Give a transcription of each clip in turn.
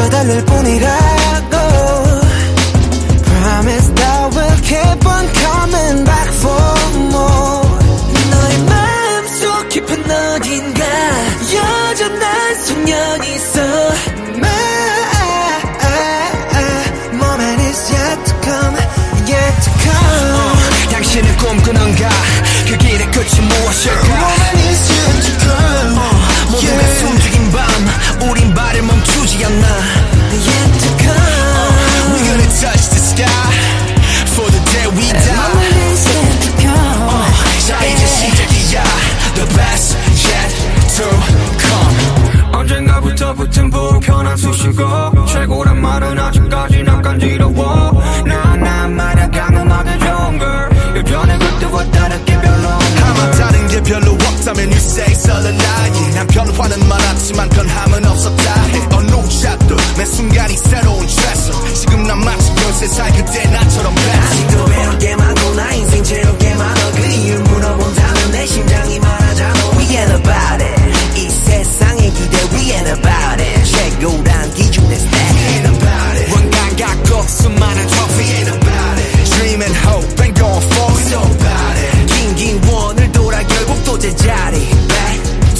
맞춰달릴 뿐이라고 Promise that we'll keep on coming back for more 너의 마음속 깊은 어딘가 여전한 소년이 있어 나부터 붙은 불편한 수식어. 최고란 말은 아직까지 난 간지러워. 나나.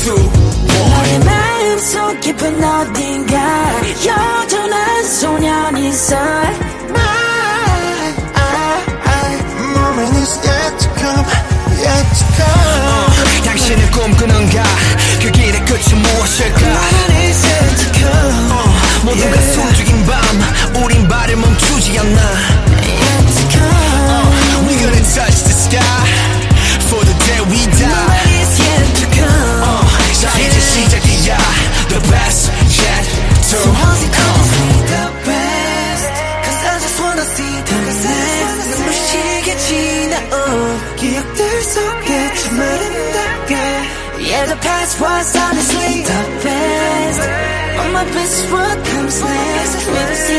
two, one. 너의 마음 속 깊은 어딘가 여전한 소년이 있어. 약속해 주말은답게 Yeah the past was honestly the best. But my best what comes next.